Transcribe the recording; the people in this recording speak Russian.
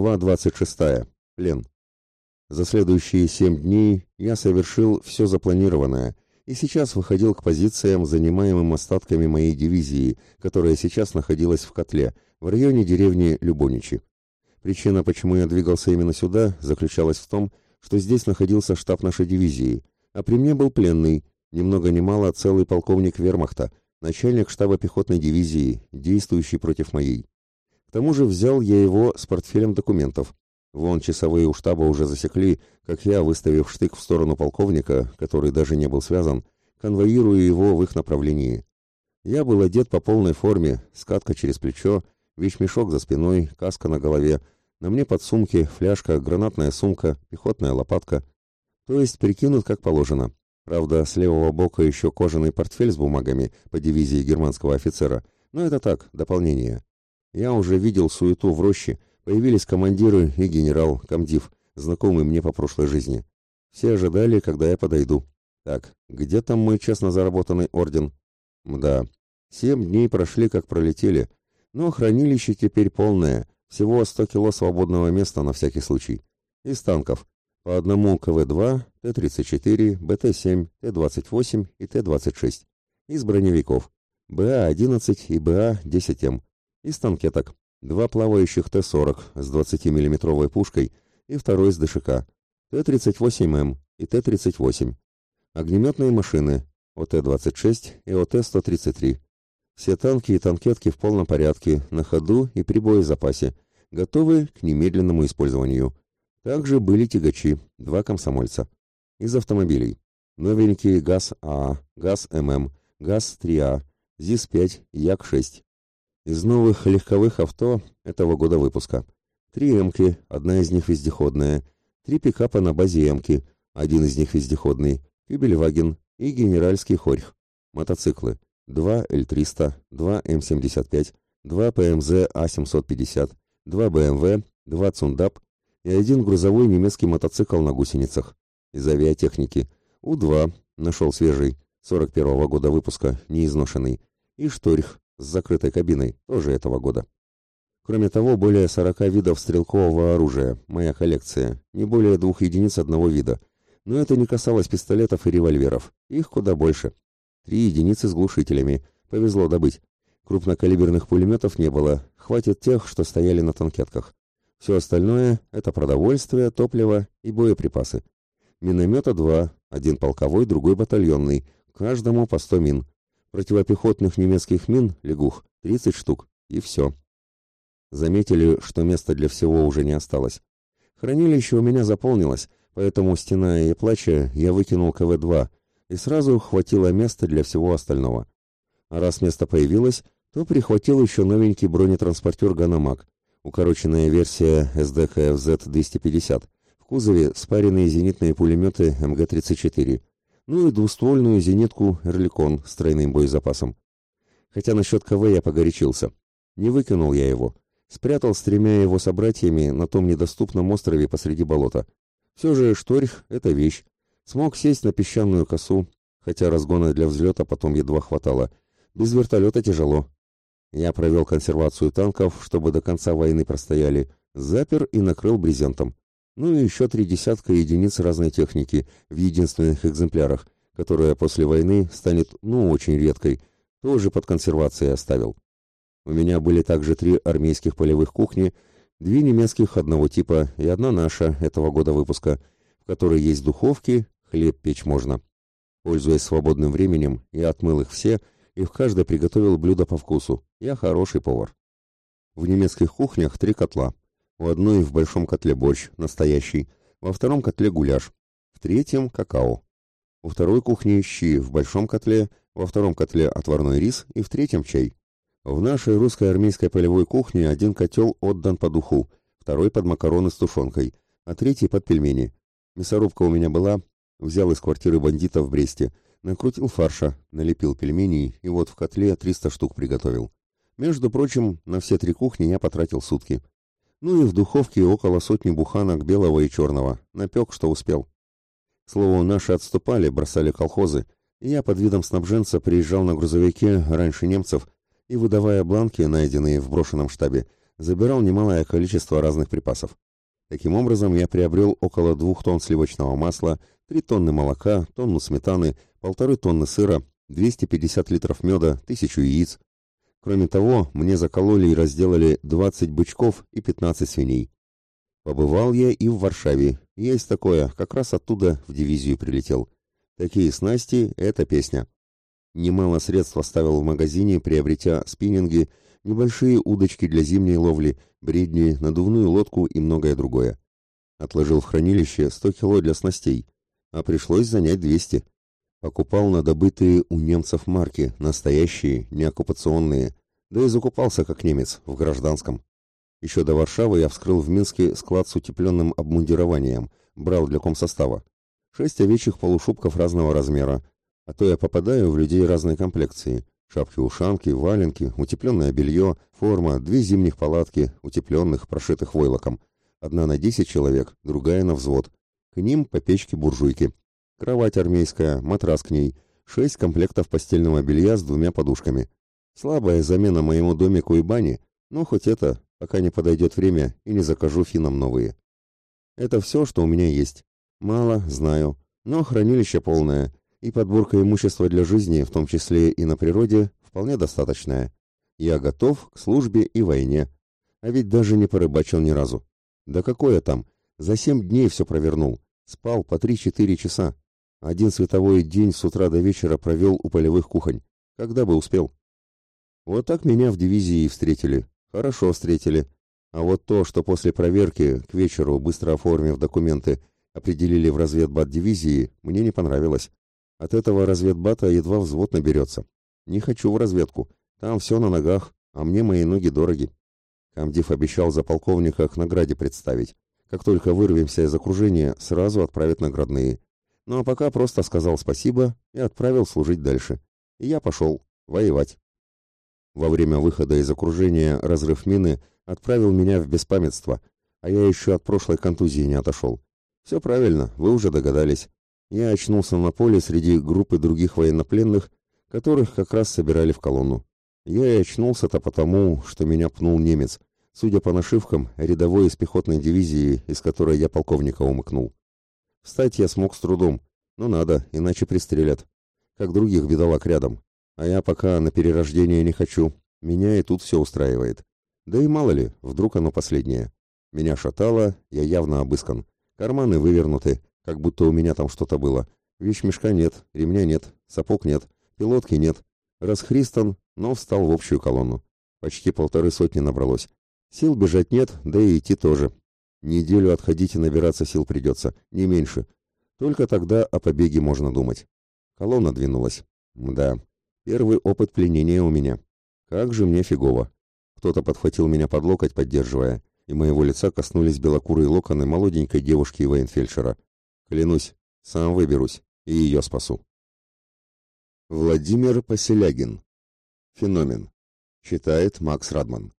Глава 26. Плен. За следующие семь дней я совершил все запланированное и сейчас выходил к позициям, занимаемым остатками моей дивизии, которая сейчас находилась в котле, в районе деревни Любоничи. Причина, почему я двигался именно сюда, заключалась в том, что здесь находился штаб нашей дивизии, а при мне был пленный, ни много ни мало целый полковник вермахта, начальник штаба пехотной дивизии, действующий против моей. К тому же взял я его с портфелем документов. Вон часовые у штаба уже засекли, как я, выставив штык в сторону полковника, который даже не был связан, конвоирую его в их направлении. Я был одет по полной форме, скатка через плечо, вещмешок за спиной, каска на голове, на мне подсумки, фляжка, гранатная сумка, пехотная лопатка. То есть прикинут как положено. Правда, с левого бока еще кожаный портфель с бумагами по дивизии германского офицера, но это так, дополнение. Я уже видел суету в роще, появились командиры и генерал, комдив, знакомый мне по прошлой жизни. Все ожидали, когда я подойду. Так, где там мой честно заработанный орден? Мда, семь дней прошли, как пролетели, но хранилище теперь полное, всего 100 кило свободного места на всякий случай. Из танков. По одному КВ-2, Т-34, БТ-7, Т-28 и Т-26. Из броневиков. БА-11 и БА-10М из танкеток. Два плавающих Т-40 с 20-миллиметровой пушкой и второй с ДШК. Т-38М и Т-38. Огнеметные машины ОТ-26 и ОТ-133. Все танки и танкетки в полном порядке, на ходу и при боезапасе, готовы к немедленному использованию. Также были тягачи, два комсомольца. Из автомобилей. Новенькие ГАЗ-А, ГАЗ-ММ, ГАЗ-3А, ЗИС-5, Як-6. Из новых легковых авто этого года выпуска. Три «Эмки», одна из них вездеходная, три пикапа на базе «Эмки», один из них вездеходный, Кюбельваген и генеральский «Хорьх». Мотоциклы. Два Л-300, два М-75, два ПМЗ А-750, два БМВ, два Цундап и один грузовой немецкий мотоцикл на гусеницах. Из авиатехники. У-2, нашел свежий, 41-го года выпуска, неизношенный. И Шторх, с закрытой кабиной, тоже этого года. Кроме того, более 40 видов стрелкового оружия, моя коллекция, не более двух единиц одного вида. Но это не касалось пистолетов и револьверов, их куда больше. Три единицы с глушителями, повезло добыть. Крупнокалиберных пулеметов не было, хватит тех, что стояли на танкетках. Все остальное – это продовольствие, топливо и боеприпасы. Миномета два, один полковой, другой батальонный, каждому по 100 мин. Противопехотных немецких мин, лягух, 30 штук, и все. Заметили, что места для всего уже не осталось. Хранилище у меня заполнилось, поэтому, стена и плача, я выкинул КВ-2, и сразу хватило места для всего остального. А раз место появилось, то прихватил еще новенький бронетранспортер «Ганомаг», укороченная версия СДКФЗ-250, в кузове спаренные зенитные пулеметы МГ-34, ну и двуствольную зенитку «Эрликон» с тройным боезапасом. Хотя насчет КВ я погорячился. Не выкинул я его. Спрятал с тремя его собратьями на том недоступном острове посреди болота. Все же шторх — это вещь. Смог сесть на песчаную косу, хотя разгона для взлета потом едва хватало. Без вертолета тяжело. Я провел консервацию танков, чтобы до конца войны простояли, запер и накрыл брезентом ну и еще три десятка единиц разной техники в единственных экземплярах, которая после войны станет, ну, очень редкой, тоже под консервацией оставил. У меня были также три армейских полевых кухни, две немецких одного типа и одна наша этого года выпуска, в которой есть духовки, хлеб печь можно. Пользуясь свободным временем, я отмыл их все и в каждой приготовил блюдо по вкусу. Я хороший повар. В немецких кухнях три котла. В одной в большом котле борщ, настоящий, во втором котле гуляш, в третьем какао. У второй кухни щи в большом котле, во втором котле отварной рис и в третьем чай. В нашей русской армейской полевой кухне один котел отдан по духу, второй под макароны с тушенкой, а третий под пельмени. Мясорубка у меня была, взял из квартиры бандитов в Бресте, накрутил фарша, налепил пельменей и вот в котле 300 штук приготовил. Между прочим, на все три кухни я потратил сутки. Ну и в духовке около сотни буханок белого и черного. Напек, что успел. К слову, наши отступали, бросали колхозы, и я под видом снабженца приезжал на грузовике раньше немцев и, выдавая бланки, найденные в брошенном штабе, забирал немалое количество разных припасов. Таким образом, я приобрел около двух тонн сливочного масла, три тонны молока, тонну сметаны, полторы тонны сыра, 250 литров меда, тысячу яиц. Кроме того, мне закололи и разделали 20 бычков и 15 свиней. Побывал я и в Варшаве. Есть такое, как раз оттуда в дивизию прилетел. Такие снасти — это песня. Немало средств оставил в магазине, приобретя спиннинги, небольшие удочки для зимней ловли, бредни, надувную лодку и многое другое. Отложил в хранилище 100 кило для снастей, а пришлось занять 200. Покупал на добытые у немцев марки, настоящие, не оккупационные, да и закупался как немец, в гражданском. Еще до Варшавы я вскрыл в Минске склад с утепленным обмундированием, брал для комсостава. Шесть овечьих полушубков разного размера, а то я попадаю в людей разной комплекции. Шапки-ушанки, валенки, утепленное белье, форма, две зимних палатки, утепленных, прошитых войлоком. Одна на десять человек, другая на взвод. К ним по печке-буржуйки. Кровать армейская, матрас к ней, шесть комплектов постельного белья с двумя подушками. Слабая замена моему домику и бане, но хоть это, пока не подойдет время и не закажу финам новые. Это все, что у меня есть. Мало, знаю, но хранилище полное, и подборка имущества для жизни, в том числе и на природе, вполне достаточная. Я готов к службе и войне. А ведь даже не порыбачил ни разу. Да какое там? За семь дней все провернул. Спал по три-четыре часа. Один световой день с утра до вечера провел у полевых кухонь. Когда бы успел? Вот так меня в дивизии встретили. Хорошо встретили. А вот то, что после проверки, к вечеру, быстро оформив документы, определили в разведбат дивизии, мне не понравилось. От этого разведбата едва взвод наберется. Не хочу в разведку. Там все на ногах, а мне мои ноги дороги. Камдив обещал за полковника к награде представить. Как только вырвемся из окружения, сразу отправят наградные. Ну а пока просто сказал спасибо и отправил служить дальше. И я пошел воевать. Во время выхода из окружения разрыв мины отправил меня в беспамятство, а я еще от прошлой контузии не отошел. Все правильно, вы уже догадались я очнулся на поле среди группы других военнопленных, которых как раз собирали в колонну. Я и очнулся-то потому, что меня пнул немец, судя по нашивкам, рядовой из пехотной дивизии, из которой я полковника умыкнул. Встать я смог с трудом, но надо, иначе пристрелят, как других бедолаг рядом. А я пока на перерождение не хочу, меня и тут все устраивает. Да и мало ли, вдруг оно последнее. Меня шатало, я явно обыскан. Карманы вывернуты, как будто у меня там что-то было. Вещмешка нет, ремня нет, сапог нет, пилотки нет. Расхристан, но встал в общую колонну. Почти полторы сотни набралось. Сил бежать нет, да и идти тоже. Неделю отходить и набираться сил придется, не меньше. Только тогда о побеге можно думать. Колонна двинулась. Да, первый опыт пленения у меня. Как же мне фигово. Кто-то подхватил меня под локоть, поддерживая, и моего лица коснулись белокурые локоны молоденькой девушки и военфельдшера. Клянусь, сам выберусь и ее спасу. Владимир Поселягин. Феномен. Читает Макс Радман.